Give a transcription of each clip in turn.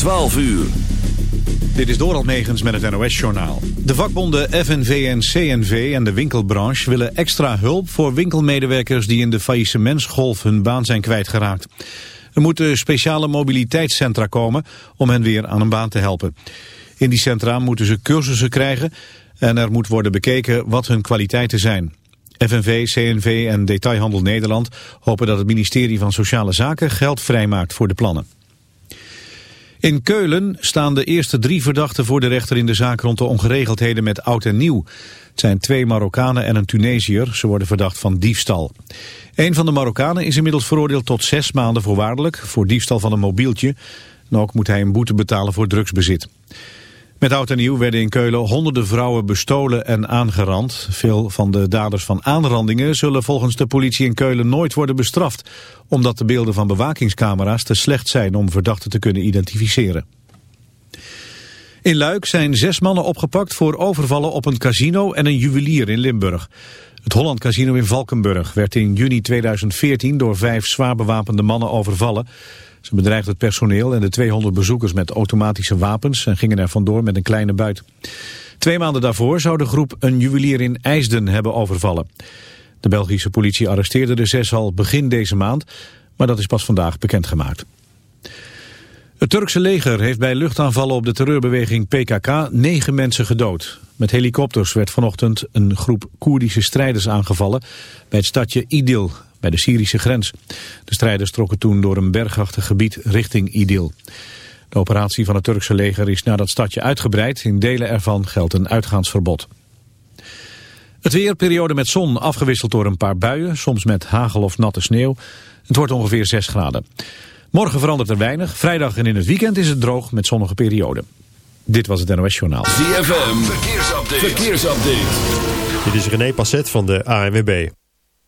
12 uur. Dit is Doral Megens met het NOS-journaal. De vakbonden FNV en CNV en de winkelbranche willen extra hulp voor winkelmedewerkers die in de faillissementsgolf hun baan zijn kwijtgeraakt. Er moeten speciale mobiliteitscentra komen om hen weer aan een baan te helpen. In die centra moeten ze cursussen krijgen en er moet worden bekeken wat hun kwaliteiten zijn. FNV, CNV en Detailhandel Nederland hopen dat het ministerie van Sociale Zaken geld vrijmaakt voor de plannen. In Keulen staan de eerste drie verdachten voor de rechter in de zaak rond de ongeregeldheden met oud en nieuw. Het zijn twee Marokkanen en een Tunesiër. Ze worden verdacht van diefstal. Een van de Marokkanen is inmiddels veroordeeld tot zes maanden voorwaardelijk voor diefstal van een mobieltje. En ook moet hij een boete betalen voor drugsbezit. Met oud en nieuw werden in Keulen honderden vrouwen bestolen en aangerand. Veel van de daders van aanrandingen zullen volgens de politie in Keulen nooit worden bestraft. Omdat de beelden van bewakingscamera's te slecht zijn om verdachten te kunnen identificeren. In Luik zijn zes mannen opgepakt voor overvallen op een casino en een juwelier in Limburg. Het Holland Casino in Valkenburg werd in juni 2014 door vijf zwaar bewapende mannen overvallen. Ze bedreigden het personeel en de 200 bezoekers met automatische wapens en gingen er vandoor met een kleine buit. Twee maanden daarvoor zou de groep een juwelier in IJsden hebben overvallen. De Belgische politie arresteerde de zes al begin deze maand, maar dat is pas vandaag bekendgemaakt. Het Turkse leger heeft bij luchtaanvallen op de terreurbeweging PKK negen mensen gedood. Met helikopters werd vanochtend een groep Koerdische strijders aangevallen bij het stadje Idil, bij de Syrische grens. De strijders trokken toen door een bergachtig gebied richting Idil. De operatie van het Turkse leger is naar dat stadje uitgebreid. In delen ervan geldt een uitgaansverbod. Het weer, periode met zon, afgewisseld door een paar buien, soms met hagel of natte sneeuw. Het wordt ongeveer 6 graden. Morgen verandert er weinig. Vrijdag en in het weekend is het droog met zonnige perioden. Dit was het NOS Journaal. ZFM, verkeersupdate. verkeersupdate. Dit is René Passet van de ANWB.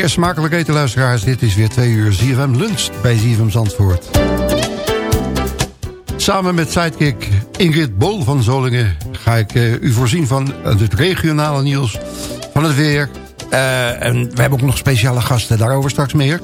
Zeer smakelijk eten, luisteraars. Dit is weer twee uur ZFM Lunch bij ZFM Zandvoort. Samen met sidekick Ingrid Bol van Zolingen... ga ik eh, u voorzien van het regionale nieuws van het weer. Eh, en we hebben ook nog speciale gasten, daarover straks meer.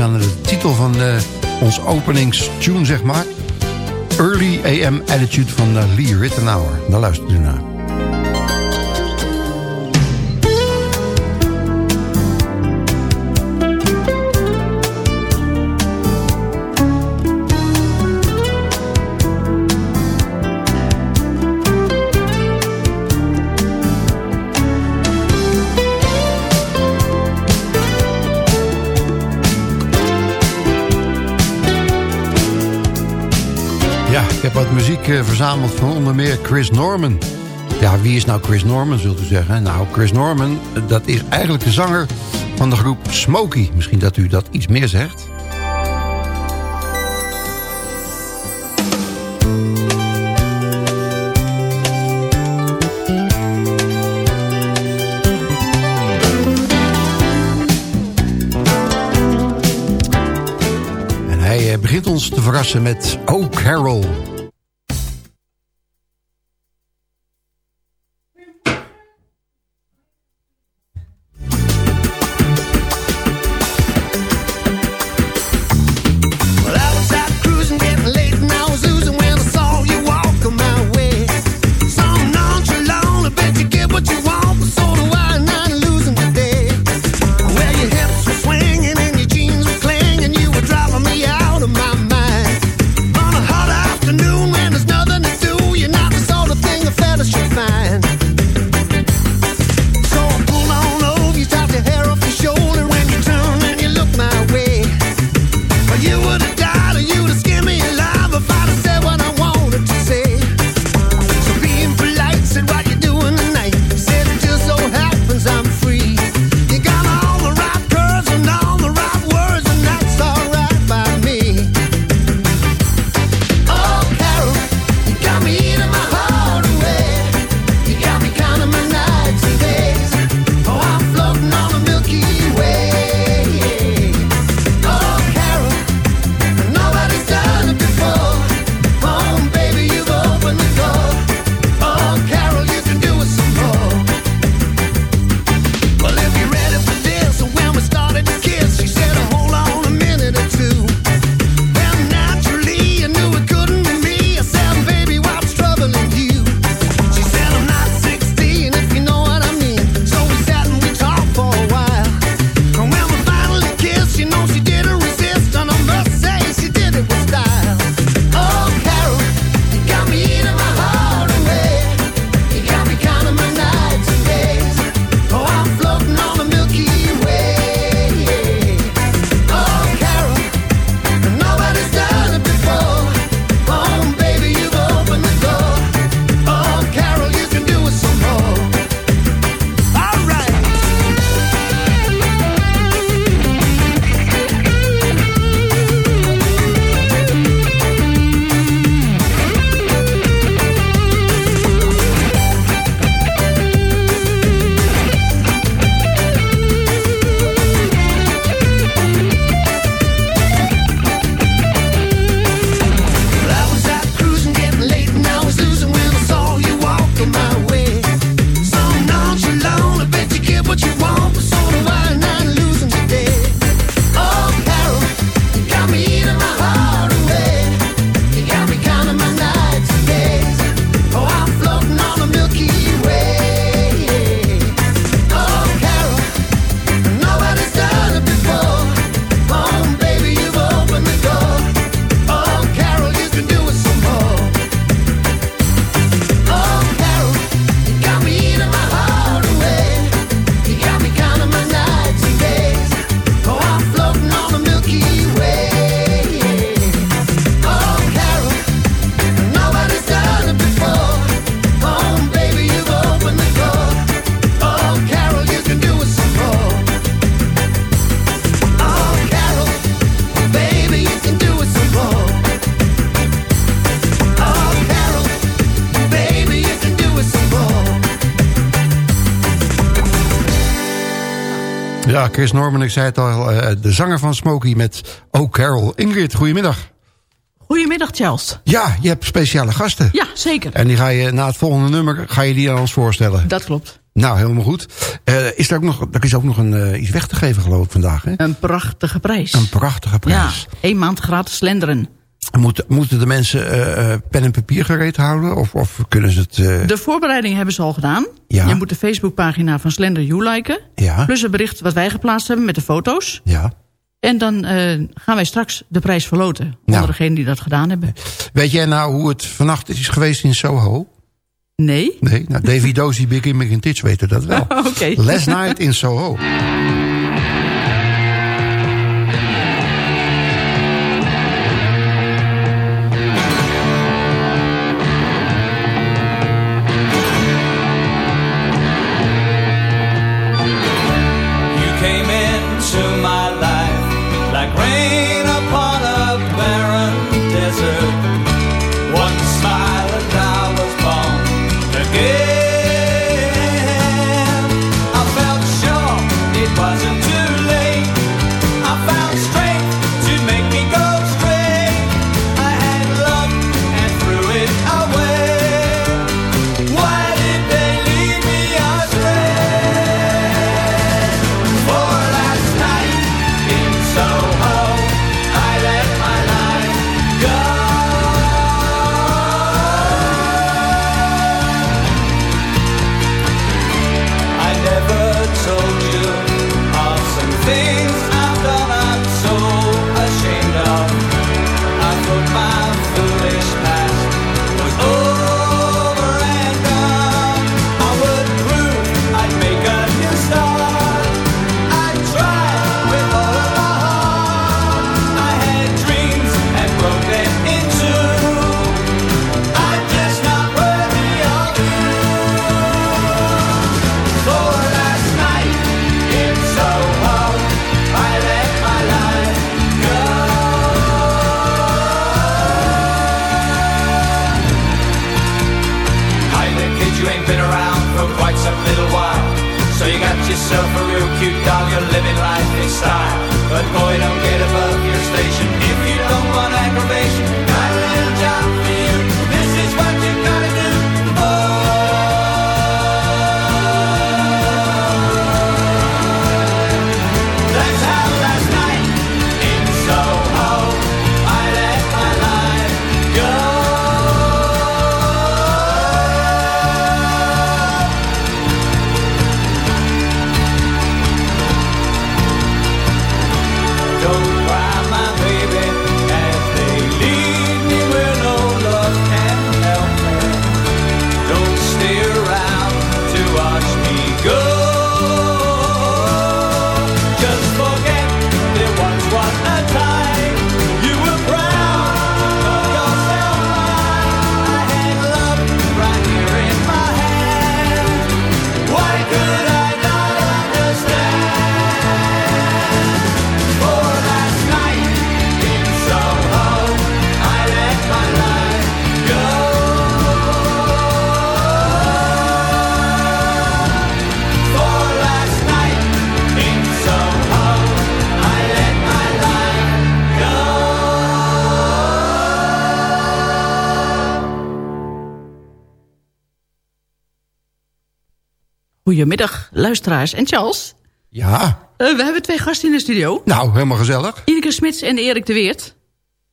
aan de titel van eh, ons openingstune, zeg maar. Early AM Attitude van eh, Lee Rittenauer. Daar luistert u naar. muziek eh, verzameld van onder meer Chris Norman. Ja, wie is nou Chris Norman, zult u zeggen? Nou, Chris Norman, eh, dat is eigenlijk de zanger van de groep Smokey. Misschien dat u dat iets meer zegt. En hij eh, begint ons te verrassen met O'Carroll. Chris Norman, ik zei het al, eh, de zanger van Smokey met O'Carroll. Ingrid, goedemiddag. Goedemiddag, Charles. Ja, je hebt speciale gasten. Ja, zeker. En die ga je na het volgende nummer ga je die aan ons voorstellen. Dat klopt. Nou, helemaal goed. Eh, is er, ook nog, er is ook nog een, eh, iets weg te geven, geloof ik, vandaag. Hè? Een prachtige prijs. Een prachtige prijs. Ja, één maand gratis slenderen. Moeten, moeten de mensen eh, eh, pen en papier gereed houden? Of, of kunnen ze het... eh, De voorbereiding hebben ze al gedaan. Ja. Je moet de Facebookpagina van Slender You liken. Ja. Plus het bericht wat wij geplaatst hebben met de foto's. ja. En dan gaan wij straks de prijs verloten. Onder Nou. degenen die dat gedaan hebben. Weet jij nou hoe het vannacht is geweest in Soho? Nee? Nee, nou, Davy Dozy, Big Immick en Tits weten dat wel. Oké. Last night in Soho. Goedemiddag, luisteraars. En Charles, Ja, eh, we hebben twee gasten in de studio. nou, helemaal gezellig. Ineke Smits en Erik de Weert.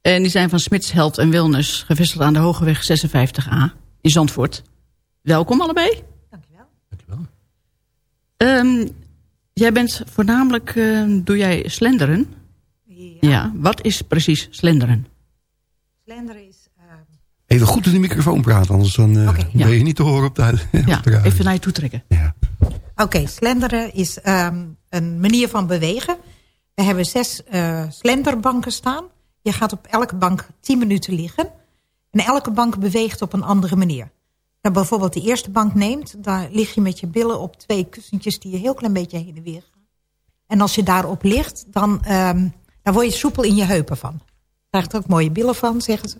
En die zijn van Smits Health en Wellness, gevestigd aan de Hogeweg 56A in Zandvoort. Welkom allebei. Dankjewel. Ehm, jij bent voornamelijk, eh, doe jij slenderen? Ja. Wat is precies slenderen? Slender is... eh, Even goed in de microfoon praten, anders dan, eh, ben je niet te horen op de, op Ja, de radio. even naar je toe trekken. Oké, slenderen is ehm, een manier van bewegen. We hebben zes eh, slenderbanken staan. Je gaat op elke bank 10 minuten liggen. En elke bank beweegt op een andere manier. Nou, bijvoorbeeld de eerste bank neemt, daar lig je met je billen op twee kussentjes die je heel klein beetje heen en weer gaan. En als je daarop ligt, dan, ehm, dan word je soepel in je heupen van. Krijgt ook mooie billen van, zeggen ze.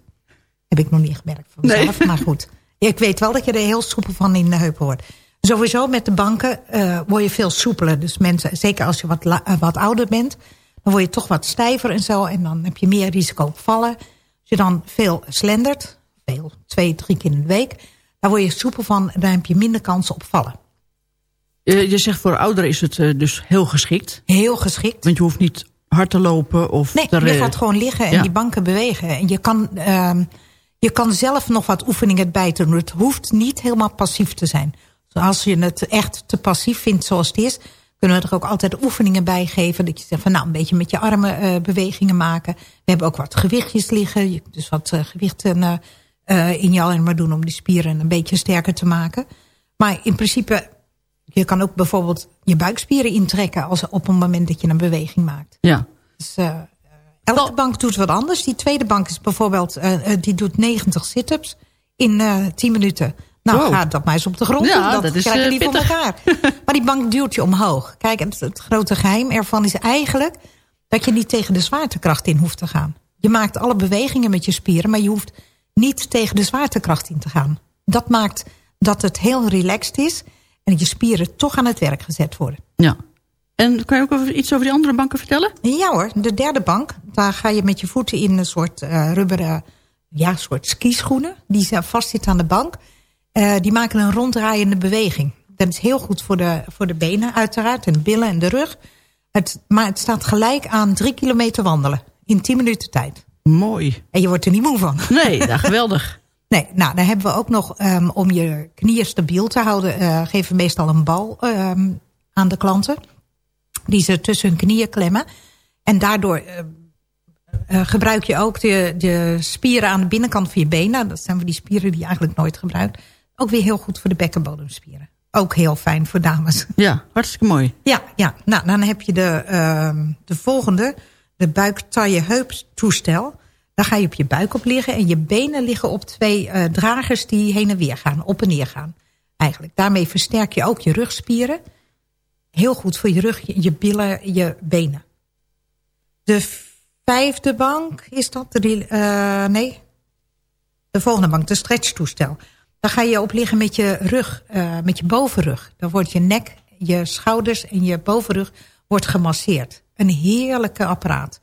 Heb ik nog niet gemerkt van Nee. mezelf, maar goed. Ik weet wel dat je er heel soepel van in de heupen wordt. Sowieso met de banken eh, word je veel soepeler. Dus mensen, zeker als je wat, eh, wat ouder bent, dan word je toch wat stijver en zo. En dan heb je meer risico op vallen. Als je dan veel slendert, veel, twee, drie keer in de week, dan word je soepel van en dan heb je minder kans op vallen. Eh, je zegt voor ouderen is het eh, dus heel geschikt. Heel geschikt. Want je hoeft niet hard te lopen of... Nee, te je gaat gewoon liggen en Ja. die banken bewegen. En je kan, ehm, je kan zelf nog wat oefeningen bij te doen. Het hoeft niet helemaal passief te zijn. Als je het echt te passief vindt zoals het is... kunnen we er ook altijd oefeningen bij geven. Dat je zegt van nou, een beetje met je armen eh, bewegingen maken. We hebben ook wat gewichtjes liggen. Je kunt dus wat eh, gewichten eh, in je armen doen... om die spieren een beetje sterker te maken. Maar in principe, je kan ook bijvoorbeeld je buikspieren intrekken... Als, op het moment dat je een beweging maakt. Ja. Dus, elke bank doet wat anders. Die tweede bank is bijvoorbeeld, die doet 90 sit-ups in eh 10 minuten. Nou, Wow. ga dat maar eens op de grond Ja, doen. Dat, dat is, krijgen eh, voor pittig. elkaar. maar die bank duwt je omhoog. Kijk, het, het grote geheim ervan is eigenlijk... dat je niet tegen de zwaartekracht in hoeft te gaan. Je maakt alle bewegingen met je spieren... maar je hoeft niet tegen de zwaartekracht in te gaan. Dat maakt dat het heel relaxed is... en dat je spieren toch aan het werk gezet worden. ja. En kan je ook over- iets over die andere banken vertellen? Ja hoor, de derde bank. Daar ga je met je voeten in een soort eh rubberen ja, soort skischoenen. Die zijn vastzitten aan de bank. Eh, die maken een ronddraaiende beweging. Dat is heel goed voor de, voor de benen uiteraard. En de billen en de rug. Het, maar het staat gelijk aan drie kilometer wandelen. In tien minuten tijd. Mooi. En je wordt er niet moe van. Nee, ja, geweldig. Nee, nou, dan hebben we ook nog, ehm, om je knieën stabiel te houden... eh, geven we meestal een bal ehm, aan de klanten. Die ze tussen hun knieën klemmen. En daardoor eh, gebruik je ook de, de spieren aan de binnenkant van je benen. Dat zijn die spieren die je eigenlijk nooit gebruikt. Ook weer heel goed voor de bekkenbodemspieren. Ook heel fijn voor dames. Ja, hartstikke mooi. Ja, ja. Nou, dan heb je de, ehm, de volgende. De buik-taille-heup-toestel. Daar ga je op je buik op liggen. En je benen liggen op twee eh, dragers die heen en weer gaan. Op en neer gaan. Eigenlijk. Daarmee versterk je ook je rugspieren. Heel goed voor je rug, je, je billen, je benen. De vijfde bank is dat? De, eh, nee. De volgende bank, de stretchtoestel. Daar ga je op liggen met je rug, eh, met je bovenrug. Dan wordt je nek, je schouders en je bovenrug wordt gemasseerd. Een heerlijke apparaat.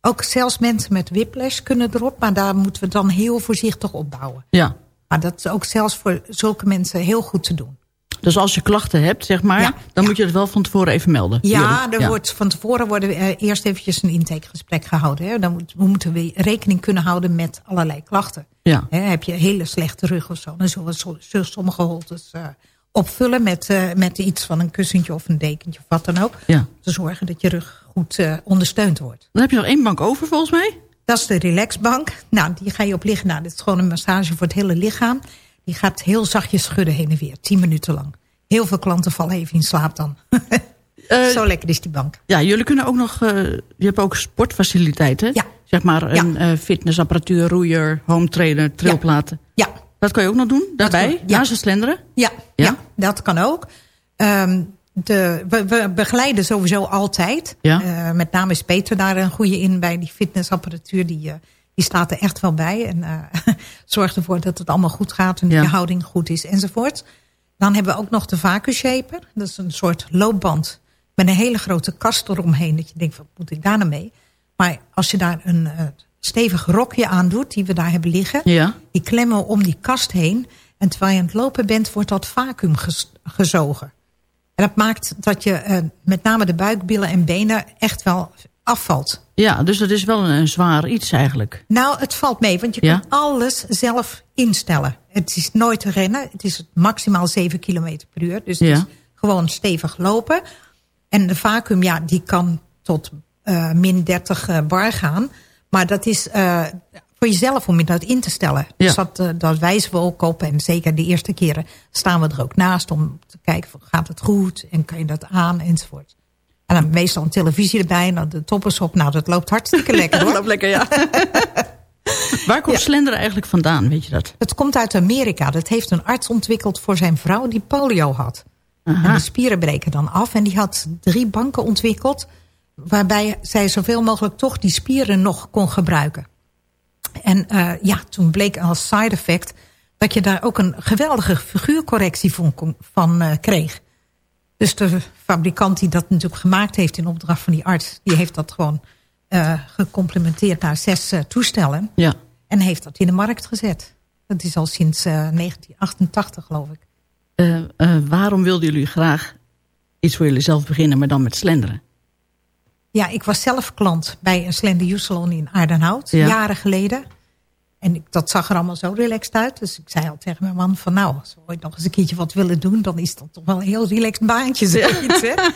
Ook zelfs mensen met whiplash kunnen erop, maar daar moeten we dan heel voorzichtig opbouwen. Ja. Maar dat is ook zelfs voor zulke mensen heel goed te doen. Dus als je klachten hebt, zeg maar, Ja, dan moet je het wel van tevoren even melden. Ja, er wordt van tevoren worden eh, eerst eventjes een intakegesprek gehouden. Hè. Dan moet, we moeten we rekening kunnen houden met allerlei klachten. Ja. Hè, heb je een hele slechte rug of zo, dan zullen we so- zullen sommige holtes eh, opvullen met, eh, met iets van een kussentje of een dekentje of wat dan ook. Ja. Te zorgen dat je rug goed ondersteund wordt. Dan heb je nog één bank over volgens mij. Dat is de relaxbank. Nou, die ga je op liggen. Nou, dit is gewoon een massage voor het hele lichaam. Die gaat heel zachtjes schudden heen en weer. Tien minuten lang. Heel veel klanten vallen even in slaap dan. Eh, Zo lekker is die bank. Ja, jullie kunnen ook nog, eh, je hebt ook sportfaciliteiten. Ja. Zeg maar een eh, fitnessapparatuur, roeier, home trainer, trilplaten. Ja, Dat kan je ook nog doen, daarbij, kan- ja. naast het slenderen. Ja, Ja? dat kan ook. Ehm, de, we, we begeleiden sowieso altijd. Ja. Met name is Peter daar een goede in bij die fitnessapparatuur. Die, die staat er echt wel bij. En eh zorgt ervoor dat het allemaal goed gaat. En dat Ja. je houding goed is enzovoort. Dan hebben we ook nog de vacuumshaper. Dat is een soort loopband met een hele grote kast eromheen. Dat je denkt, wat moet ik daar nou mee? Maar als je daar een eh, stevig rokje aan doet, die we daar hebben liggen. Ja. Die klemmen om die kast heen. En terwijl je aan het lopen bent, wordt dat vacuüm gezogen. En dat maakt dat je eh, met name de buik, billen en benen echt wel afvalt. Ja, dus dat is wel een, een zwaar iets eigenlijk. Nou, het valt mee, want je Ja? kan alles zelf instellen. Het is nooit rennen. Het is maximaal 7 km per uur. Dus het Ja. is gewoon stevig lopen. En de vacuüm, ja, die kan tot eh, min 30 eh, bar gaan. Maar dat is eh, voor jezelf om je dat in te stellen. Ja. Dus dat, dat wijzen we ook op. En zeker de eerste keren staan we er ook naast om te kijken, van, gaat het goed? En kan je dat aan? Enzovoort. En dan meestal een televisie erbij en dan de toppers op. Nou, dat loopt hartstikke lekker hoor. Loopt lekker, ja. Waar komt Ja. slenderen eigenlijk vandaan, weet je dat? Het komt uit Amerika. Dat heeft een arts ontwikkeld voor zijn vrouw die polio had. Aha. En de spieren breken dan af. En die had drie banken ontwikkeld... waarbij zij zoveel mogelijk toch die spieren nog kon gebruiken. En eh, ja, toen bleek als side effect... dat je daar ook een geweldige figuurcorrectie van eh, kreeg. Dus de fabrikant die dat natuurlijk gemaakt heeft... in opdracht van die arts... die heeft dat gewoon eh gecomplementeerd naar zes eh, toestellen... Ja. en heeft dat in de markt gezet. Dat is al sinds eh, 1988, geloof ik. Eh, eh, waarom wilden jullie graag iets voor jullie zelf beginnen, maar dan met slenderen. Ja, ik was zelf klant bij een Slender Youth Salon in Aardenhout. Ja. Jaren geleden. En ik, dat zag er allemaal zo relaxed uit. Dus ik zei al tegen mijn man van nou, als we ooit nog eens een keertje wat willen doen... dan is dat toch wel een heel relaxed baantje. Zoiets, hè?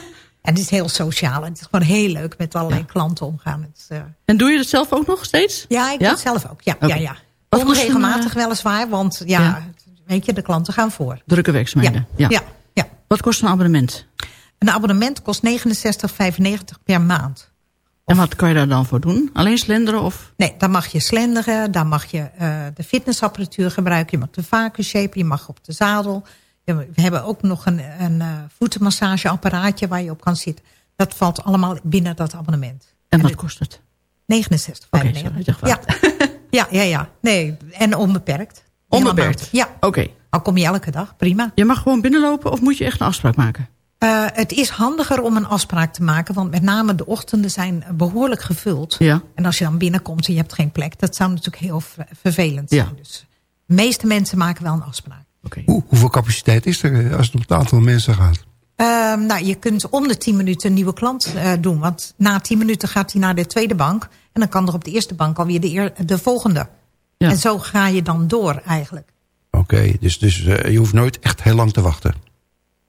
En het is heel sociaal. En het is gewoon heel leuk met allerlei klanten omgaan. Het is, eh, En doe je het zelf ook nog steeds? Ja, ik doe het zelf ook. Ja, Oké. ja, ja. Onregelmatig eh, weliswaar, want ja, Ja. weet je, de klanten gaan voor. Drukke werkzaamheden. Ja. Ja, ja. Wat kost een abonnement? Een abonnement kost 69,95 per maand. En wat kan je daar dan voor doen? Alleen slenderen of... Nee, dan mag je slenderen, dan mag je eh, de fitnessapparatuur gebruiken. Je mag de vacuüm shape, je mag op de zadel. We hebben ook nog een, een eh, voetenmassageapparaatje waar je op kan zitten. Dat valt allemaal binnen dat abonnement. En wat kost het? 69,95. Oké, sorry, ik dacht ja. ja, ja, ja. Nee, en onbeperkt. Onbeperkt? Ja. Oké. Al kom je elke dag, prima. Je mag gewoon binnenlopen of moet je echt een afspraak maken? Eh, het is handiger om een afspraak te maken, want met name de ochtenden zijn behoorlijk gevuld. Ja. En als je dan binnenkomt en je hebt geen plek, dat zou natuurlijk heel ver- vervelend Ja. zijn. Dus de meeste mensen maken wel een afspraak. Hoe, hoeveel capaciteit is er eh, als het om het aantal mensen gaat? Ehm, nou, je kunt om de 10 minuten een nieuwe klant eh, doen. Want na 10 minuten gaat hij naar de tweede bank. En dan kan er op de eerste bank alweer de, eer, de volgende. Ja. En zo ga je dan door eigenlijk. Oké, dus, dus je hoeft nooit echt heel lang te wachten.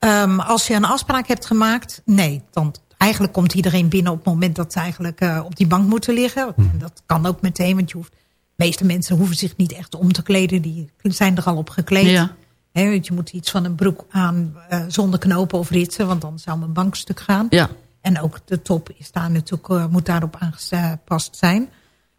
Ehm, als je een afspraak hebt gemaakt, nee. Dan eigenlijk komt iedereen binnen op het moment dat ze eigenlijk eh, op die bank moeten liggen. En dat kan ook meteen, want je hoeft, de meeste mensen hoeven zich niet echt om te kleden. Die zijn er al op gekleed. Ja. Hè, want je moet iets van een broek aan eh, zonder knopen of ritsen, want dan zou mijn bankstuk gaan. Ja. En ook de top is daar natuurlijk, eh, moet daarop aangepast zijn.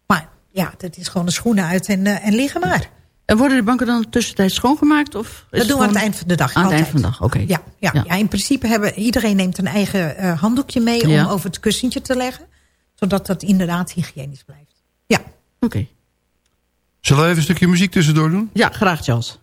Maar ja, het is gewoon de schoenen uit en, en liggen maar. En worden de banken dan tussentijds schoongemaakt? Of is Dat doen we aan het eind van de dag. Aan het eind van de dag, oké. Ja, ja, Ja. ja. in principe hebben iedereen neemt een eigen eh, handdoekje mee Ja. om over het kussentje te leggen. Zodat dat inderdaad hygiënisch blijft. Ja. Oké. Zullen we even een stukje muziek tussendoor doen? Ja, graag Charles.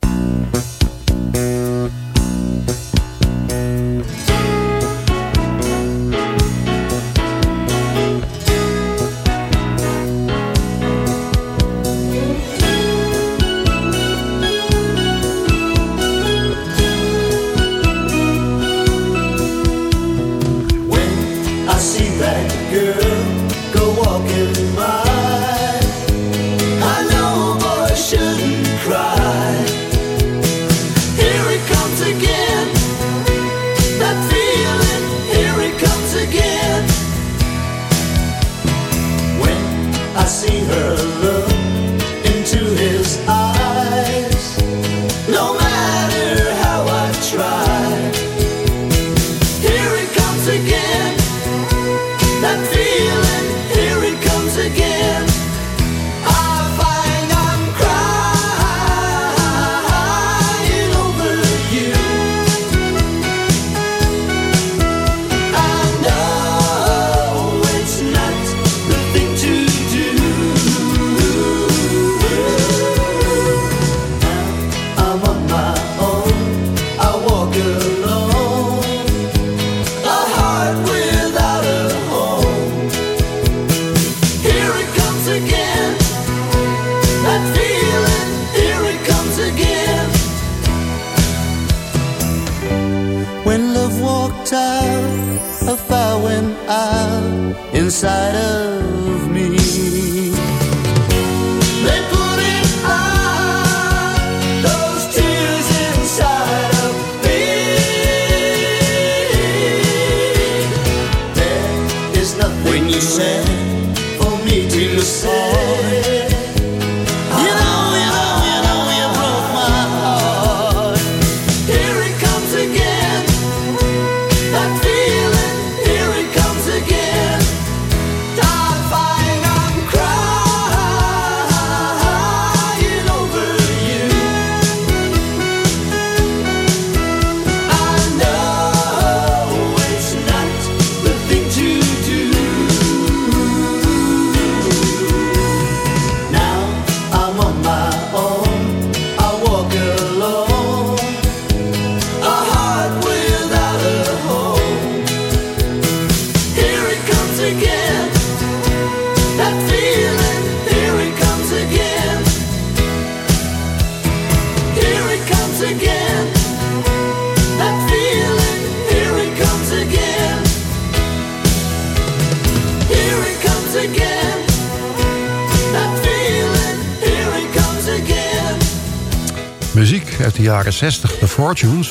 Jaren 60, de Fortunes.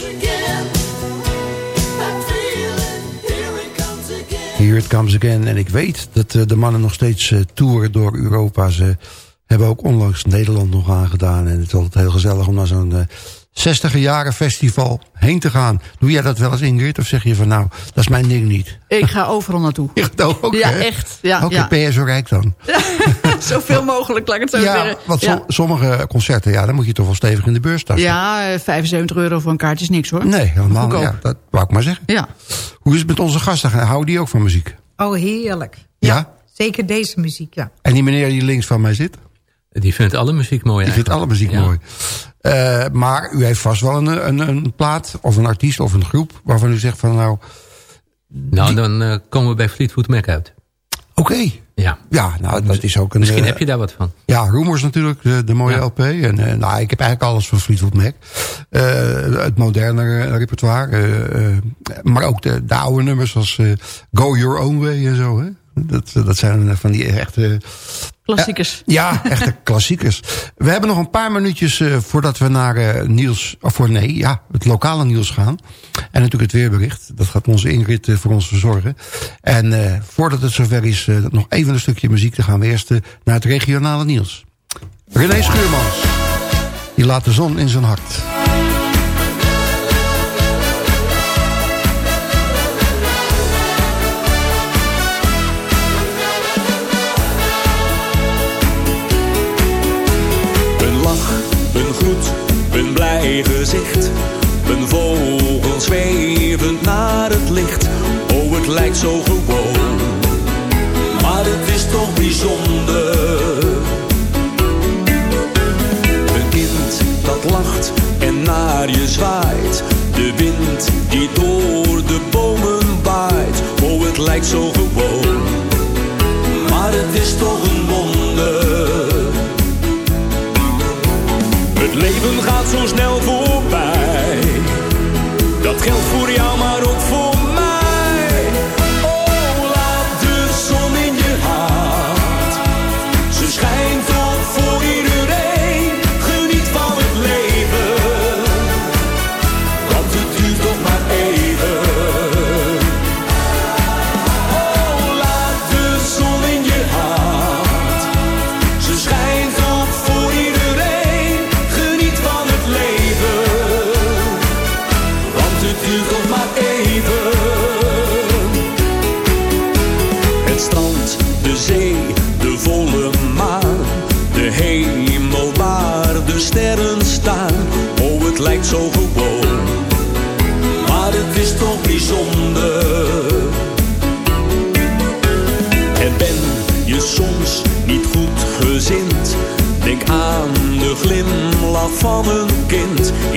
Here it comes again. En ik weet dat eh, de mannen nog steeds eh, toeren door Europa. Ze hebben ook onlangs Nederland nog aangedaan. En het is altijd heel gezellig om naar zo'n eh 60 jaren festival heen te gaan. Doe jij dat wel eens Ingrid? Of zeg je van nou, dat is mijn ding niet? Ik ga overal naartoe. Echt ook, Ja, hè? echt. Ja, Oké, ja. ben je zo rijk dan? Zoveel mogelijk, laat ik het zo Ja, zeggen. want ja. sommige concerten, ja, dan moet je toch wel stevig in de beurs staan. ja, eh, 75 euro voor een kaartje is niks hoor. Nee, helemaal. Ja, dat wou ik maar zeggen. Ja. Hoe is het met onze gasten? Houden die ook van muziek? Oh, heerlijk. Ja? Zeker deze muziek, ja. En die meneer die links van mij zit? Die vindt alle muziek mooi Die vindt alle muziek Ja. mooi. Eh, maar u heeft vast wel een, een, een plaat of een artiest of een groep... waarvan u zegt van nou... Nou, dan eh, komen we bij Fleetwood Mac uit. Oké. Ja. Ja, nou, dat is ook een... Misschien eh, heb je daar wat van. Ja, Rumors natuurlijk, de, de mooie Ja. LP. En eh, nou, ik heb eigenlijk alles van Fleetwood Mac. Eh, het moderne repertoire. maar ook de, de oude nummers zoals eh, Go Your Own Way en zo. Hè? Dat, dat zijn van die echte... Klassiekers. Ja, echte klassiekers. We hebben nog een paar minuutjes eh, voordat we naar eh, Niels... Of voor nee, ja, het lokale Niels gaan. En natuurlijk het weerbericht. Dat gaat onze Ingrid eh, voor ons verzorgen. En eh, voordat het zover is, eh, nog even een stukje muziek. Dan gaan we eerst eh, naar het regionale Niels. René Schuurmans. Die laat de zon in zijn hart. Gezicht. Een vogel zwevend naar het licht. Oh, het lijkt zo gewoon. Maar het is toch bijzonder. Een kind dat lacht en naar je zwaait. De wind die door de bomen waait. Oh, het lijkt zo gewoon. Maar het is toch een wonder. Het leven gaat zo snel voorbij. Dat geldt voor jou, maar ook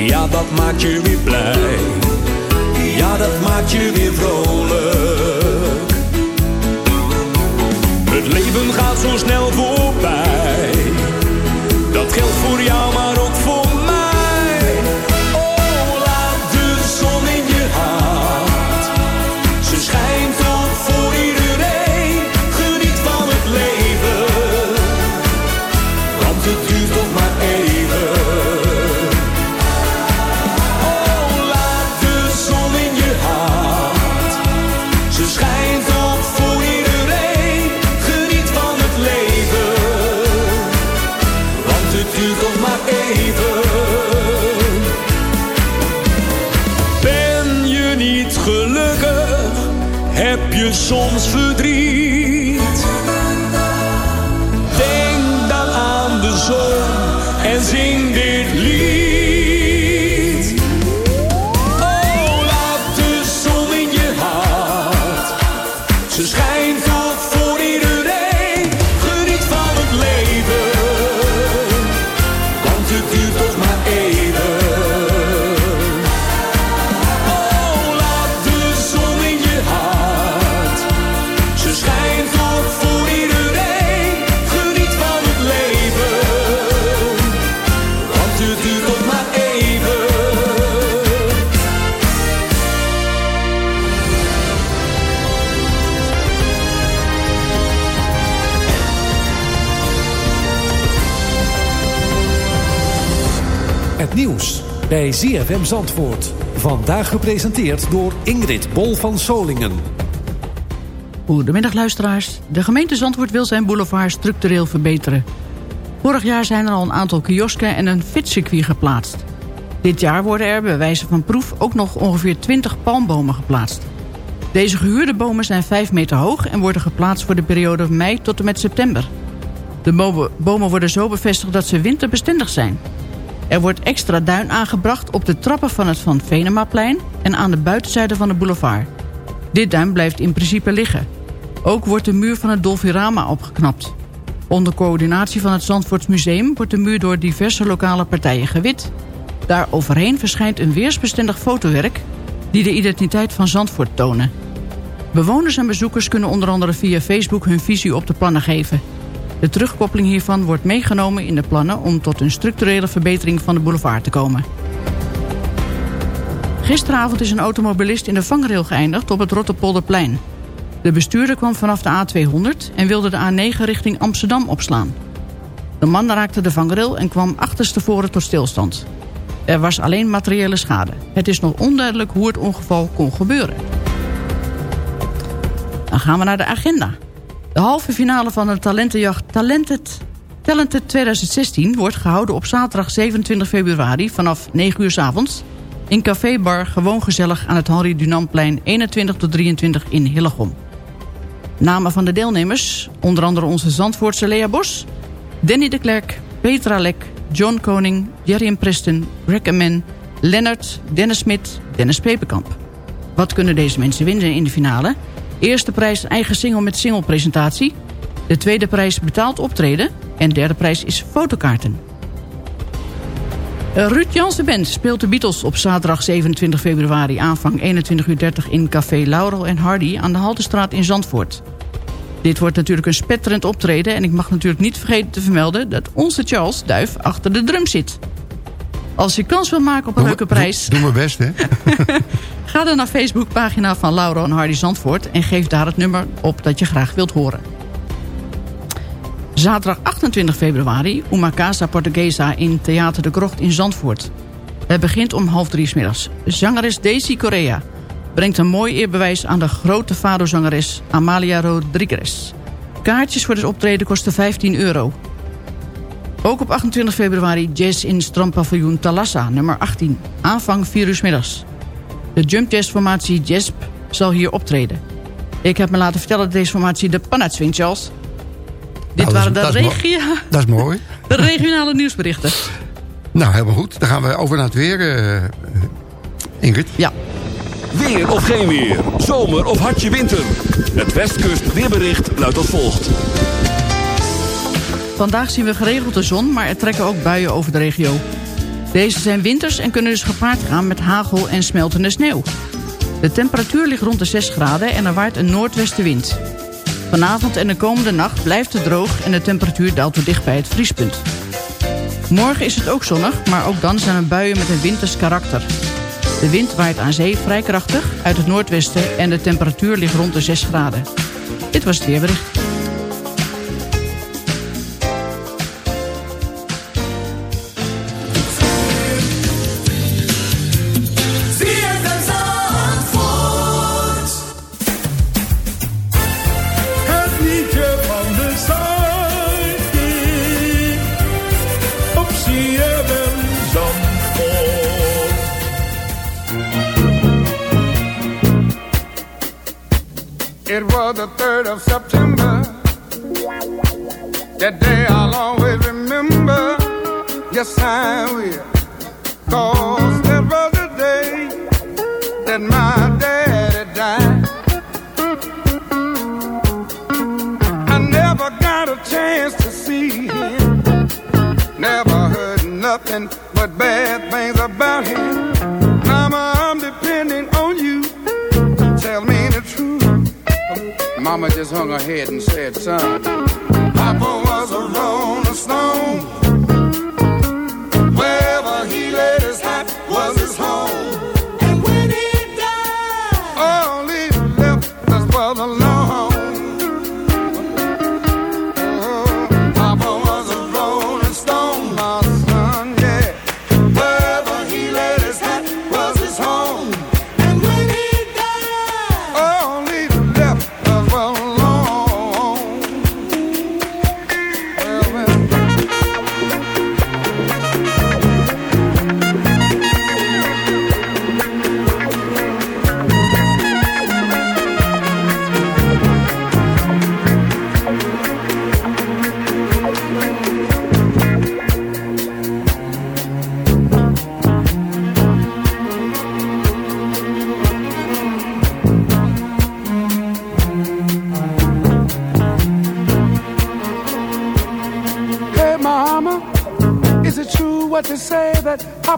Ja, dat maakt je weer blij. Ja, dat maakt je weer vrolijk. Bij ZFM Zandvoort. Vandaag gepresenteerd door Ingrid Bol van Solingen. Goedemiddag luisteraars. De gemeente Zandvoort wil zijn boulevard structureel verbeteren. Vorig jaar zijn er al een aantal kiosken en een fietscircuit geplaatst. Dit jaar worden er bij wijze van proef ook nog ongeveer 20 palmbomen geplaatst. Deze gehuurde bomen zijn 5 meter hoog en worden geplaatst voor de periode mei tot en met september. De bomen worden zo bevestigd dat ze winterbestendig zijn. Er wordt extra duin aangebracht op de trappen van het Van Venemaplein... en aan de buitenzijde van de boulevard. Dit duin blijft in principe liggen. Ook wordt de muur van het Dolfirama opgeknapt. Onder coördinatie van het Zandvoorts Museum... wordt de muur door diverse lokale partijen gewit. Daar overheen verschijnt een weersbestendig fotowerk... die de identiteit van Zandvoort tonen. Bewoners en bezoekers kunnen onder andere via Facebook hun visie op de plannen geven... De terugkoppeling hiervan wordt meegenomen in de plannen... om tot een structurele verbetering van de boulevard te komen. Gisteravond is een automobilist in de vangrail geëindigd op het Rotterpolderplein. De bestuurder kwam vanaf de A200 en wilde de A9 richting Amsterdam opslaan. De man raakte de vangrail en kwam achterstevoren tot stilstand. Er was alleen materiële schade. Het is nog onduidelijk hoe het ongeval kon gebeuren. Dan gaan we naar de agenda. De halve finale van de talentenjacht Talented, Talented 2016 wordt gehouden op zaterdag 27 februari vanaf 9 uur s avonds in Café Bar Gewoon Gezellig aan het Henri Dunantplein 21 tot 23 in Hillegom. Namen van de deelnemers, onder andere onze Zandvoortse Lea Bos, Danny de Klerk, Petra Lek, John Koning, Jerry Preston, Rick Men, Lennart, Dennis Smit, Dennis Peperkamp. Wat kunnen deze mensen winnen in de finale? Eerste prijs eigen single met singlepresentatie. De tweede prijs betaald optreden. En derde prijs is fotokaarten. Eh, Ruud Jansen Band speelt de Beatles op zaterdag 27 februari... aanvang 21.30 uur in Café Laurel en Hardy aan de Haltestraat in Zandvoort. Dit wordt natuurlijk een spetterend optreden... en ik mag natuurlijk niet vergeten te vermelden... dat onze Charles Duif achter de drum zit. Als je kans wil maken op een leuke prijs... Doe mijn best, hè? Ga dan naar Facebookpagina van Lauro en Hardy Zandvoort... en geef daar het nummer op dat je graag wilt horen. Zaterdag 28 februari, Uma Casa Portuguesa in Theater de Krocht in Zandvoort. Het begint om half drie 's middags. Zangeres Daisy Correa brengt een mooi eerbewijs aan de grote fado-zangeres Amalia Rodriguez. Kaartjes voor het optreden kosten 15 euro. Ook op 28 februari jazz in strandpaviljoen Talassa, nummer 18. Aanvang 4 uur middags. De jump jazz formatie Jasp zal hier optreden. Ik heb me laten vertellen dat deze formatie de pan uitswingt, Charles. Dit Nou, waren de, dat is mo- regio- Dat is mooi. de regionale nieuwsberichten. Nou, helemaal goed. Dan gaan we over naar het weer. eh, Ingrid? Ja. Weer of geen weer. Zomer of hartje winter. Het Westkust weerbericht luidt als volgt. Vandaag zien we geregeld de zon, maar er trekken ook buien over de regio. Deze zijn winters en kunnen dus gepaard gaan met hagel en smeltende sneeuw. De temperatuur ligt rond de 6 graden en er waait een noordwestenwind. Vanavond en de komende nacht blijft het droog en de temperatuur daalt tot dicht bij het vriespunt. Morgen is het ook zonnig, maar ook dan zijn er buien met een winters karakter. De wind waait aan zee vrij krachtig uit het noordwesten en de temperatuur ligt rond de 6 graden. Dit was het weerbericht.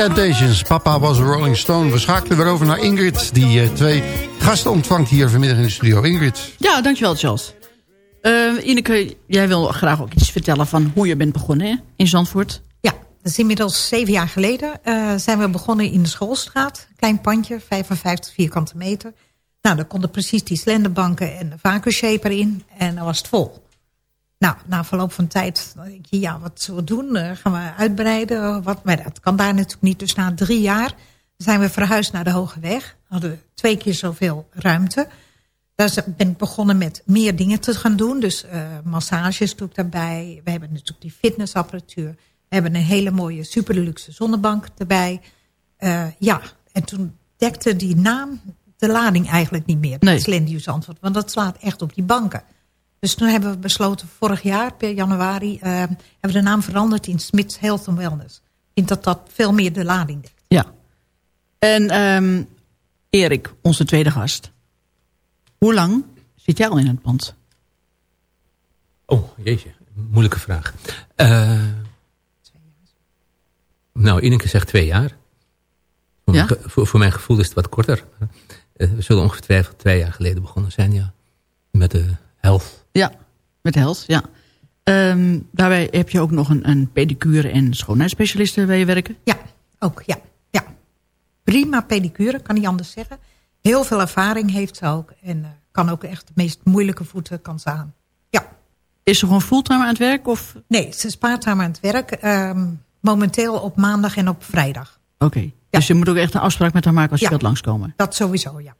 Temptations, Papa was a Rolling Stone. We schakelen weer over naar Ingrid, die eh, twee gasten ontvangt hier vanmiddag in de studio. Ingrid. Ja, dankjewel Charles. Eh Ineke, jij wil graag ook iets vertellen van hoe je bent begonnen hè? in Zandvoort. Dat is inmiddels zeven jaar geleden. eh, zijn we begonnen in de Schoolstraat. Klein pandje, 55 vierkante meter. Nou, daar konden precies die slenderbanken en de vacuumshaper in. En dan was het vol. Nou, na verloop van tijd, denk je, ja, wat zullen we doen? Eh, gaan we uitbreiden? Wat? Maar dat kan daar natuurlijk niet. Dus na drie jaar zijn we verhuisd naar de Hoge Weg. Hadden we twee keer zoveel ruimte. Daar ben ik begonnen met meer dingen te gaan doen. Dus eh, massages doe ik daarbij. We hebben natuurlijk die fitnessapparatuur. We hebben een hele mooie super deluxe zonnebank erbij. Eh, ja, en toen dekte die naam de lading eigenlijk niet meer. Nee. Slendius antwoord. Want dat slaat echt op die banken. Dus toen hebben we besloten vorig jaar, per januari... eh, hebben we de naam veranderd in Smith's Health and Wellness. Ik vind dat dat veel meer de lading dekt. Ja. En ehm, Erik, onze tweede gast. Hoe lang zit jij al in het pand? Oh, jeetje. Moeilijke vraag. Eh nou, Ineke zegt twee jaar. Voor, Ja? mijn, voor, voor mijn gevoel is het wat korter. Eh, we zullen ongetwijfeld twee jaar geleden begonnen zijn, ja. Met de health. Ja, met Hels, ja. Ehm, daarbij heb je ook nog een, een pedicure- en schoonheidsspecialist waar je werken. Ja, ook, ja. ja. Prima pedicure, kan niet anders zeggen. Heel veel ervaring heeft ze ook. En eh, kan ook echt de meest moeilijke voeten kan ze aan. Ja. Is ze gewoon fulltime aan het werk? Of? Nee, ze is parttime aan het werk. ehm, momenteel op maandag en op vrijdag. Oké, dus je moet ook echt een afspraak met haar maken als je Ja. wilt langskomen. Dat sowieso, ja.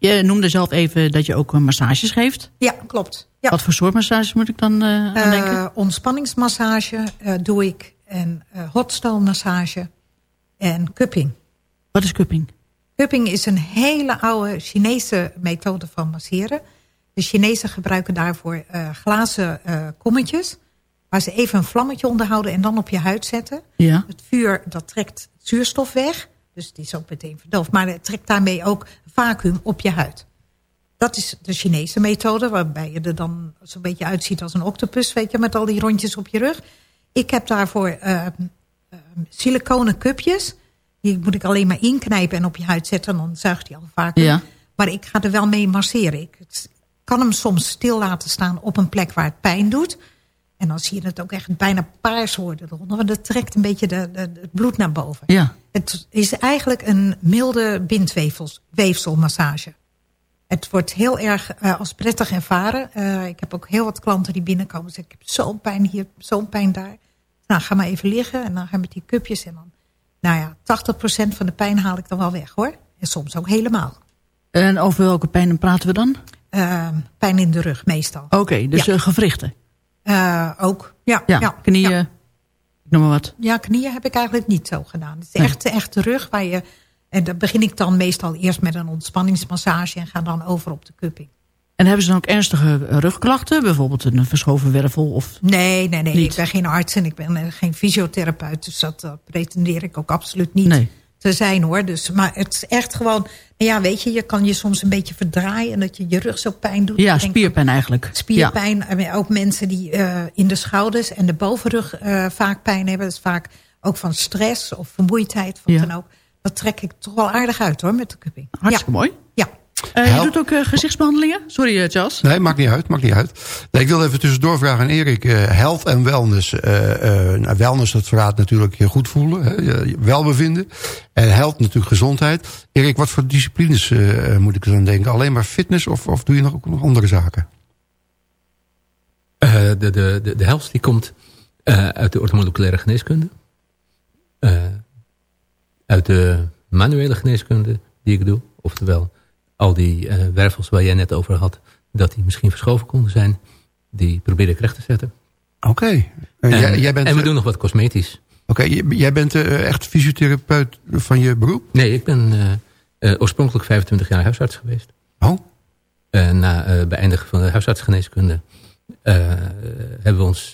Je noemde zelf even dat je ook eh, massages geeft. Ja, klopt. Ja. Wat voor soort massages moet ik dan eh, aan denken? Eh ontspanningsmassage eh, doe ik. En hotstone massage. En cupping. Wat is cupping? Cupping is een hele oude Chinese methode van masseren. De Chinezen gebruiken daarvoor glazen kommetjes. Waar ze even een vlammetje onder houden en dan op je huid zetten. Ja. Het vuur dat trekt zuurstof weg. Dus het is ook meteen verdoofd. Maar het trekt daarmee ook vacuüm op je huid. Dat is de Chinese methode. Waarbij je er dan zo'n beetje uitziet als een octopus. Weet je, met al die rondjes op je rug. Ik heb daarvoor eh, eh, siliconen cupjes. Die moet ik alleen maar inknijpen en op je huid zetten. En dan zuigt hij al vacuüm. Ja. Maar ik ga er wel mee masseren. Ik kan hem soms stil laten staan op een plek waar het pijn doet. En dan zie je het ook echt bijna paars worden eronder. Want het trekt een beetje de, de, het bloed naar boven. Ja. Het is eigenlijk een milde bindweefselmassage. Het wordt heel erg eh, als prettig ervaren. Eh, ik heb ook heel wat klanten die binnenkomen en zeggen... ik heb zo'n pijn hier, zo'n pijn daar. Nou, ga maar even liggen en dan gaan we met die cupjes... en dan, nou ja, 80% van de pijn haal ik dan wel weg, hoor. En soms ook helemaal. En over welke pijn praten we dan? Eh, pijn in de rug, meestal. Oké, dus Ja. eh, gewrichten. Eh, ook, ja. Ja, ja, knieën, ik noem maar wat. Ja, knieën heb ik eigenlijk niet zo gedaan. Het is Nee. echt, echt de rug waar je En dan begin ik dan meestal eerst met een ontspanningsmassage... en ga dan over op de cupping. En hebben ze dan ook ernstige rugklachten? Bijvoorbeeld een verschoven wervel? Of Nee, nee, nee. Niet? Ik ben geen arts en ik ben geen fysiotherapeut. Dus dat eh, pretendeer ik ook absoluut niet Nee. Te zijn hoor. Dus, maar het is echt gewoon... Nou ja, weet je, je kan je soms een beetje verdraaien... en dat je je rug zo pijn doet. ja, spierpijn eigenlijk. spierpijn. Ook mensen die eh, in de schouders en de bovenrug eh, vaak pijn hebben. Dat is vaak ook van stress of vermoeidheid. Wat Ja. dan ook. Dat trek ik toch wel aardig uit hoor, met de cupping. Hartstikke mooi. Ja. Eh, je doet ook eh, gezichtsbehandelingen? Sorry, eh, Charles. Nee, maakt niet uit, maakt niet uit. Nee, ik wil even tussendoor vragen aan Erik. eh, health en wellness. Eh, eh, nou, wellness, dat verraadt natuurlijk je goed voelen, hè, je welbevinden. En health natuurlijk gezondheid. Erik, wat voor disciplines eh, moet ik dan denken? Alleen maar fitness of, of doe je nog, ook nog andere zaken? Eh, de, de, de, de helft die komt eh, uit de orthomoleculaire geneeskunde. Eh, uit de manuele geneeskunde die ik doe. Oftewel, al die eh, wervels waar jij net over had... dat die misschien verschoven konden zijn... die probeer ik recht te zetten. Oké. En, jij, bent, en we doen nog wat cosmetisch. Oké, jij bent eh, echt fysiotherapeut van je beroep? Nee, ik ben eh, oorspronkelijk 25 jaar huisarts geweest. Oh? Na beëindigen van de huisartsgeneeskunde... hebben we ons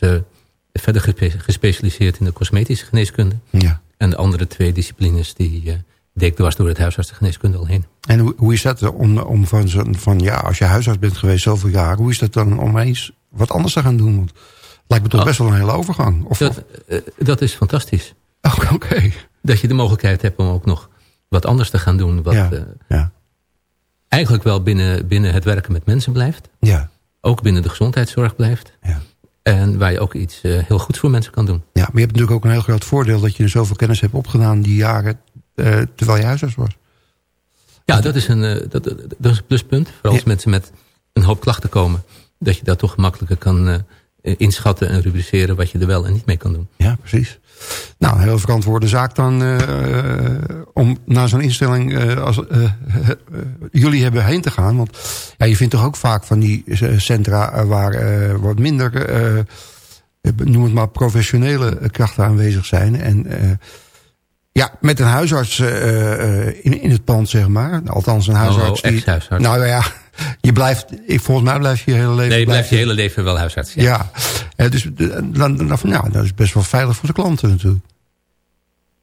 verder gespe- gespecialiseerd in de cosmetische geneeskunde. Ja. En de andere twee disciplines die deed ik dwars door het huisartsgeneeskunde al heen. En hoe, hoe is dat om, om van, zo'n- van, ja, als je huisarts bent geweest zoveel jaar, hoe is dat dan om eens wat anders te gaan doen? Want het lijkt me toch Oh. best wel een hele overgang. Of, Dat, eh, dat is fantastisch. Oké. Dat je de mogelijkheid hebt om ook nog wat anders te gaan doen. Wat Ja, eh, ja. eigenlijk wel binnen, binnen het werken met mensen blijft. Ja. Ook binnen de gezondheidszorg blijft. Ja. En waar je ook iets eh, heel goeds voor mensen kan doen. Ja, maar je hebt natuurlijk ook een heel groot voordeel dat je zoveel kennis hebt opgedaan die jaren eh, terwijl je huisarts was. Ja, dat is een, eh, dat, dat dat is een pluspunt. Vooral als Ja. mensen met een hoop klachten komen. Dat je dat toch gemakkelijker kan eh, inschatten en rubriceren wat je er wel en niet mee kan doen. Ja, precies. Nou, een heel verantwoorde zaak dan eh, om naar zo'n instelling eh, als eh, eh, jullie hebben heen te gaan. Want ja, je vindt toch ook vaak van die eh, centra eh, waar eh, wat minder, eh, eh, noem het maar, professionele eh, krachten aanwezig zijn. En eh, ja, met een huisarts eh, eh, in, in het pand, zeg maar. Althans, een huisarts. Oh, ex-huisarts. Nou ja, je blijft, ik, volgens mij blijf je je hele leven... Nee, je blijft je hele leven wel huisarts. Ja. ja, Eh, dus dan, dan, nou, dat is best wel veilig voor de klanten natuurlijk.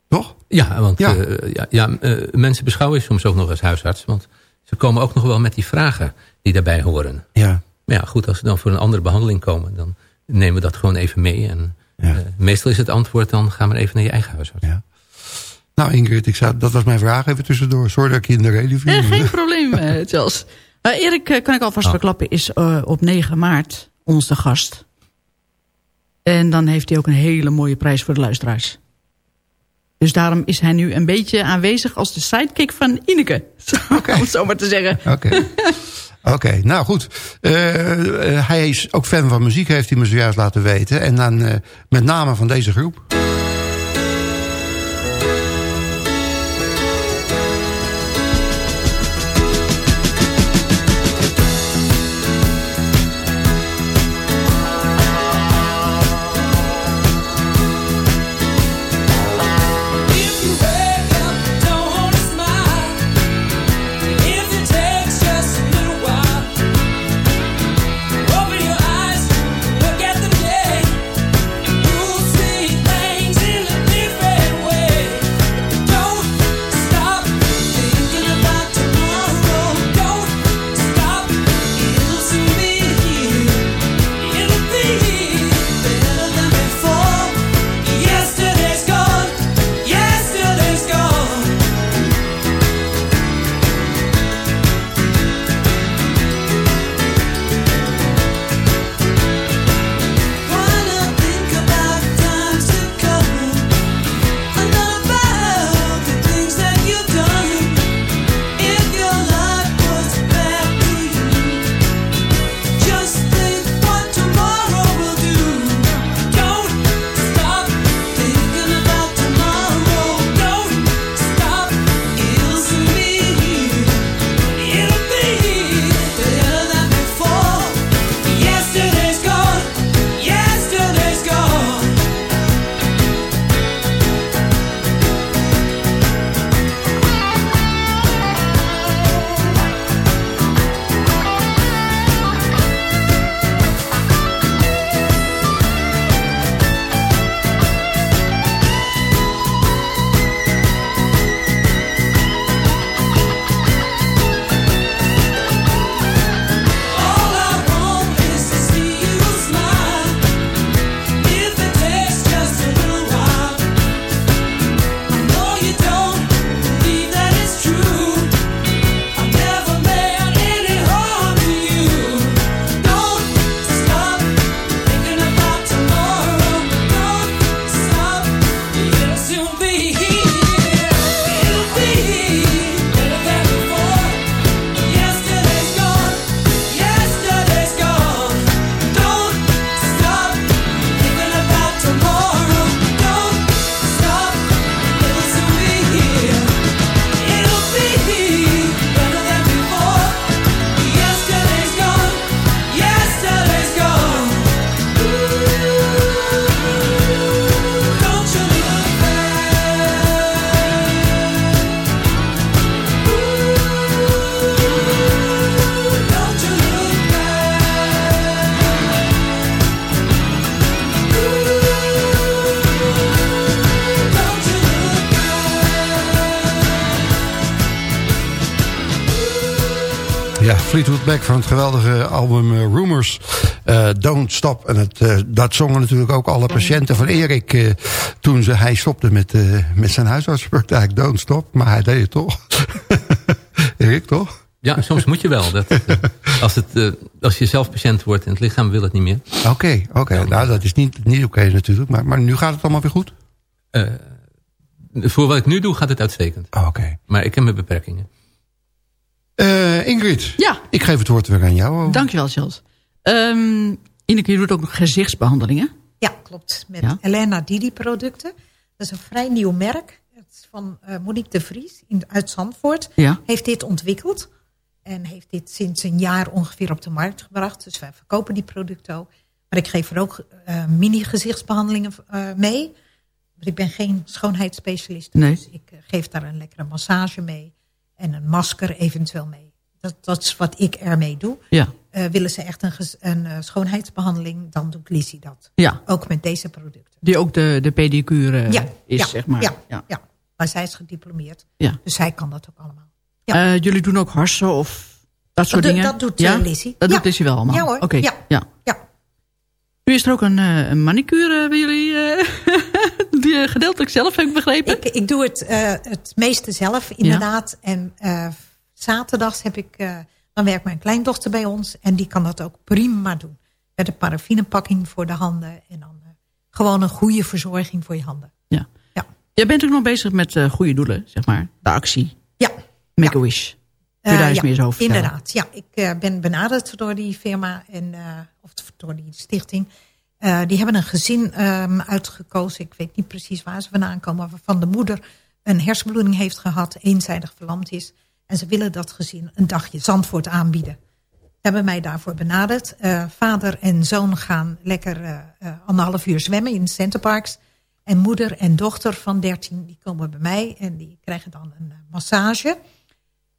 Toch? Ja, want Ja. ja, ja, mensen beschouwen je soms ook nog als huisarts. Want ze komen ook nog wel met die vragen die daarbij horen. Ja. Maar ja, goed, als ze dan voor een andere behandeling komen... dan nemen we dat gewoon even mee. En meestal is het antwoord dan... ga maar even naar je eigen huisarts. Ja. Nou Ingrid, ik zou, dat was mijn vraag even tussendoor. Sorry dat ik je in de reden viel. Eh, geen probleem, Charles. Eh, Erik, eh, kan ik alvast Oh. verklappen, is eh, op 9 maart onze gast. En dan heeft hij ook een hele mooie prijs voor de luisteraars. Dus daarom is hij nu een beetje aanwezig als de sidekick van Ineke. Om het zo maar te zeggen. Oké. Oké, nou goed. Hij is ook fan van muziek, heeft hij me zojuist laten weten. En dan met name van deze groep. Van het geweldige album eh, Rumors. Eh, Don't Stop. En het, eh, dat zongen natuurlijk ook alle patiënten van Erik... toen ze, hij stopte met, met zijn huisartspraktijk. Don't Stop. Maar hij deed het toch. Erik, toch? Ja, soms moet je wel. Dat, als, het, als je zelf patiënt wordt en het lichaam wil het niet meer. Oké, oké. Nou, dat is niet, niet oké natuurlijk. Maar, maar nu gaat het allemaal weer goed? Voor wat ik nu doe gaat het uitstekend. Oh, Oké. Maar ik heb mijn beperkingen. Eh, Ingrid. Ja. Ik geef het woord weer aan jou. Dankjewel, Charles. Um, Ineke, je doet ook nog gezichtsbehandelingen. Ja, klopt. Met Ja. Elena Didi producten. Dat is een vrij nieuw merk. Het is van eh, Monique de Vries in, uit Zandvoort. Ja. Heeft dit ontwikkeld. En heeft dit sinds een jaar ongeveer op de markt gebracht. Dus wij verkopen die producten ook. Maar ik geef er ook eh, mini-gezichtsbehandelingen eh, mee. Want ik ben geen schoonheidsspecialist. Nee. Dus ik geef daar een lekkere massage mee. En een masker eventueel mee. Dat, dat is wat ik ermee doe. Ja. Eh, willen ze echt een, een eh, schoonheidsbehandeling, dan doet Lizzie dat. Ja. Ook met deze producten. Die ook de, de pedicure eh, ja, is, ja, zeg maar. Ja, ja. ja. maar zij is gediplomeerd. Ja. Dus zij kan dat ook allemaal. Eh, jullie doen ook harsen of dat soort dingen? dat doet, ja? Lizzie. Dat Ja. doet Lizzie wel allemaal? Ja hoor, Oké, ja. ja. Nu is er ook een, eh, een manicure bij jullie eh, die, eh, gedeeltelijk zelf, heb ik begrepen. Ik, ik doe het, het meeste zelf inderdaad. En zaterdags heb ik, dan werkt mijn kleindochter bij ons. En die kan dat ook prima doen. Met een paraffinepakking voor de handen. En dan gewoon een goede verzorging voor je handen. Ja. Ja. Jij bent ook nog bezig met goede doelen, zeg maar. De actie. Ja. Make a wish. Kun je daar Eh, eens over? Inderdaad, ja. Ik eh, ben benaderd door die firma, en, eh, of door die stichting. Die hebben een gezin ehm, uitgekozen. Ik weet niet precies waar ze vandaan komen. Waarvan de moeder een hersenbloeding heeft gehad. Eenzijdig verlamd is. En ze willen dat gezin een dagje Zandvoort aanbieden. Ze hebben mij daarvoor benaderd. Vader en zoon gaan lekker anderhalf uur zwemmen in Centerparks. En moeder en dochter van 13 die komen bij mij. En die krijgen dan een massage.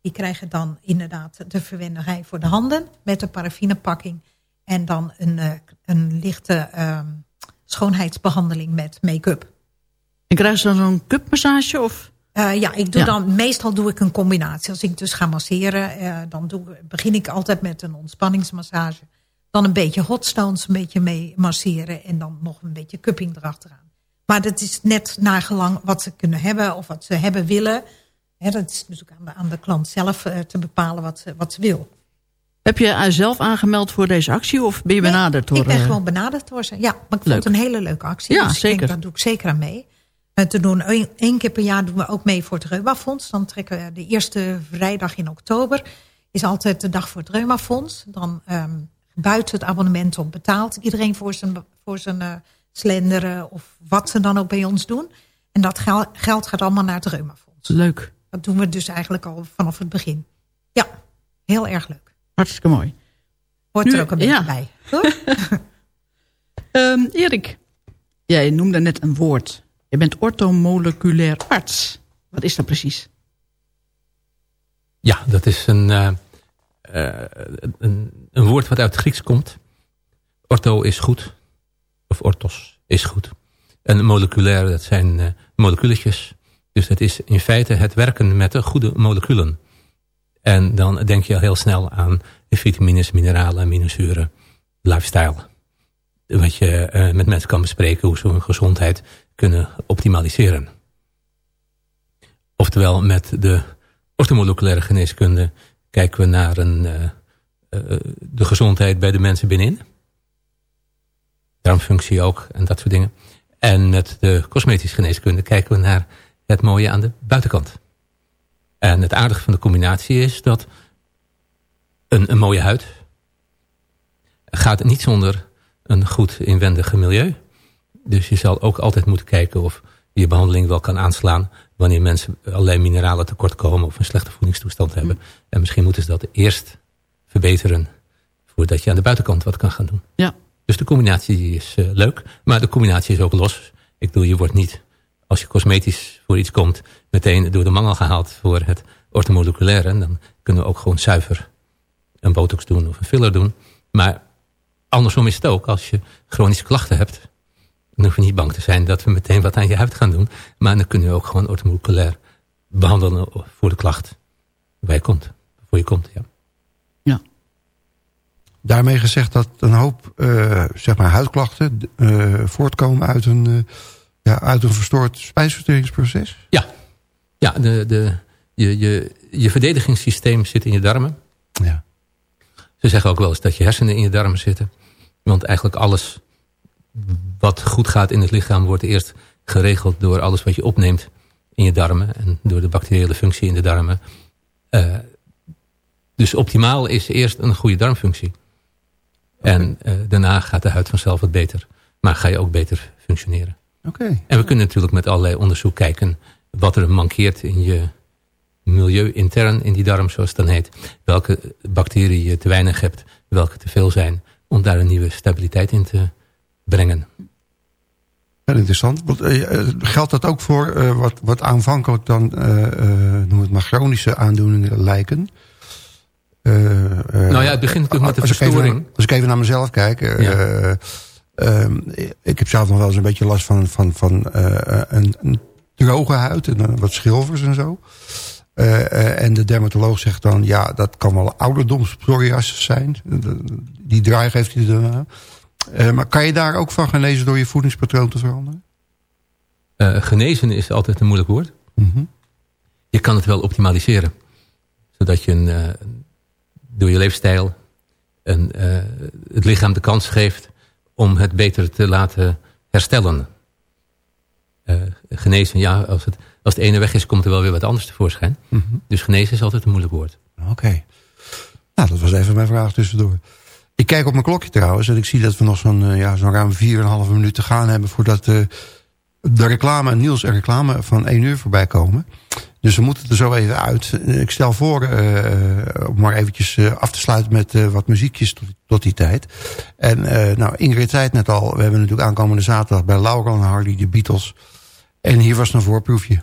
Die krijgen dan inderdaad de verwenderij voor de handen met een paraffinepakking. En dan een, eh, een lichte ehm, schoonheidsbehandeling met make-up. En krijgen ze dan zo'n cupmassage? Of? Eh, ja, ik doe Ja. dan, meestal doe ik een combinatie. Als ik dus ga masseren, eh, dan doe, begin ik altijd met een ontspanningsmassage. Dan een beetje hot stones een beetje mee masseren. En dan nog een beetje cupping erachteraan. Maar dat is net nagelang wat ze kunnen hebben of wat ze hebben willen. Hè, dat is natuurlijk aan de, aan de klant zelf eh, te bepalen wat ze, wat ze wil. Heb je eh, zelf aangemeld voor deze actie of ben je benaderd door... Ik ben eh, gewoon benaderd door ze. Ja, maar ik Leuk. vond het een hele leuke actie. Ja, dus ik zeker. Denk, daar doe ik zeker aan mee. En te doen, één- keer per jaar doen we ook mee voor het Reumafonds. Dan trekken we de eerste vrijdag in oktober. Is altijd de dag voor het Reumafonds. Dan ehm, buiten het abonnement om betaalt iedereen voor zijn, voor zijn eh, slenderen. Of wat ze dan ook bij ons doen. En dat gel- geld gaat allemaal naar het Reumafonds. Leuk. Dat doen we dus eigenlijk al vanaf het begin. Ja, heel erg leuk. Hartstikke mooi. Hoort Nu- er ook een beetje ja. bij. Hoor. Ehm, Erik, jij noemde net een woord. Je bent orthomoleculair arts. Wat is dat precies? Ja, dat is een, eh, eh, een, een woord wat uit het Grieks komt. Ortho is goed. Of orthos is goed. En moleculair, dat zijn eh moleculetjes. Dus het is in feite het werken met de goede moleculen. En dan denk je al heel snel aan vitamines, mineralen, aminozuren, lifestyle. Wat je eh, met mensen kan bespreken, hoe ze hun gezondheid kunnen optimaliseren. Oftewel, met de orthomoleculaire geneeskunde kijken we naar een, eh, eh, de gezondheid bij de mensen binnenin. Darmfunctie ook en dat soort dingen. En met de cosmetische geneeskunde kijken we naar het mooie aan de buitenkant. En het aardige van de combinatie is dat een, een mooie huid gaat niet zonder een goed inwendige milieu. Dus je zal ook altijd moeten kijken of je behandeling wel kan aanslaan... wanneer mensen allerlei mineralen tekort komen of een slechte voedingstoestand hebben. En misschien moeten ze dat eerst verbeteren... voordat je aan de buitenkant wat kan gaan doen. Ja. Dus de combinatie is eh, leuk, maar de combinatie is ook los. Ik bedoel, je wordt niet, als je cosmetisch voor iets komt... meteen door de mangel gehaald voor het orthomoleculaire. En dan kunnen we ook gewoon zuiver een botox doen of een filler doen. Maar andersom is het ook, als je chronische klachten hebt... dan hoef je niet bang te zijn dat we meteen wat aan je huid gaan doen. Maar dan kunnen we ook gewoon orthomoleculair behandelen voor de klacht waar je komt. Voor je komt, ja. Daarmee gezegd dat een hoop eh, zeg maar huidklachten eh, voortkomen uit een, eh, ja, uit een verstoord spijsverteringsproces? Ja, ja de, de, je, je, je verdedigingssysteem zit in je darmen. Ja. Ze zeggen ook wel eens dat je hersenen in je darmen zitten. Want eigenlijk alles wat goed gaat in het lichaam wordt eerst geregeld door alles wat je opneemt in je darmen. En door de bacteriële functie in de darmen. Uh, dus optimaal is eerst een goede darmfunctie. En uh, daarna gaat de huid vanzelf wat beter. Maar ga je ook beter functioneren. Oké. En we kunnen natuurlijk met allerlei onderzoek kijken... wat er mankeert in je milieu intern in die darm, zoals het dan heet. Welke bacteriën je te weinig hebt, welke te veel zijn. Om daar een nieuwe stabiliteit in te brengen. Heel interessant. Uh, geldt dat ook voor uh, wat, wat aanvankelijk dan, noem het maar, chronische aandoeningen lijken? nou ja, het begint natuurlijk met de als verstoring. Ik even, als ik even naar mezelf kijk. Ja. Uh, ik heb zelf nog wel eens een beetje last van, van, van uh, een, een, droge huid en wat schilvers en zo. Uh, en de dermatoloog zegt dan, ja, dat kan wel ouderdomspsoriasis zijn. Die draai heeft hij daarna. maar kan je daar ook van genezen door je voedingspatroon te veranderen? genezen is altijd een moeilijk woord. Mm -hmm. Je kan het wel optimaliseren. Zodat je een, door je leefstijl een, het lichaam de kans geeft om het beter te laten herstellen. Uh, genezen, ja, als het, als het ene weg is, komt er wel weer wat anders tevoorschijn. Mm -hmm. Dus genezen is altijd een moeilijk woord. Oké. Okay. Nou, dat was even mijn vraag tussendoor. Ik kijk op mijn klokje trouwens en ik zie dat we nog zo'n uh, ja, zo'n ruim 4,5 minuut te gaan hebben... voordat uh, de reclame, Niels en reclame van 1 uur voorbij komen. Dus we moeten er zo even uit. Ik stel voor uh, om maar eventjes uh, af te sluiten met uh, wat muziekjes tot, die tijd. En nou, Ingrid zei het net al. We hebben natuurlijk aankomende zaterdag bij Laurel en Hardy de Beatles. En hier was een voorproefje.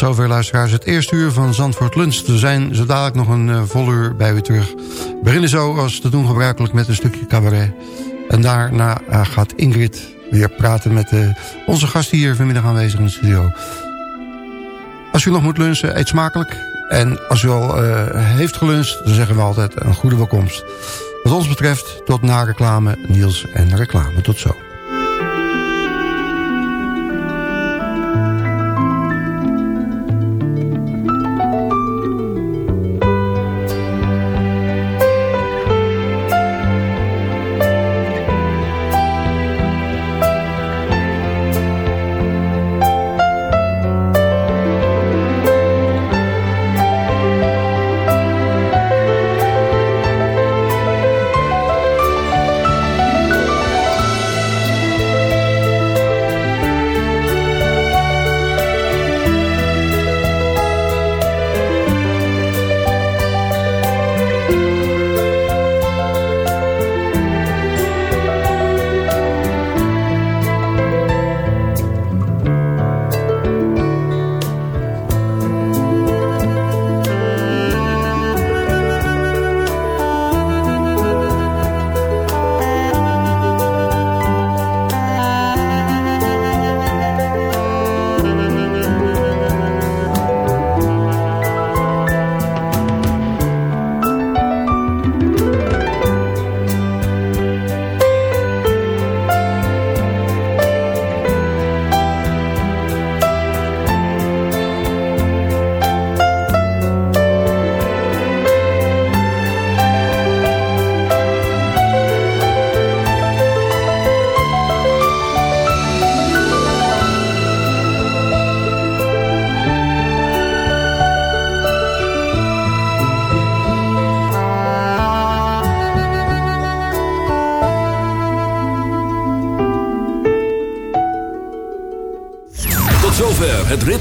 Zover luisteraars het eerste uur van Zandvoort Lunch. Er zijn zo dadelijk nog een uh, vol uur bij u terug. We beginnen zo als te doen gebruikelijk met een stukje cabaret. En daarna uh, gaat Ingrid weer praten met uh, onze gast hier vanmiddag aanwezig in de studio. Als u nog moet lunchen, eet smakelijk. En als u al heeft geluncht, dan zeggen we altijd een goede welkomst. Wat ons betreft, tot na reclame, Niels en reclame. Tot zo.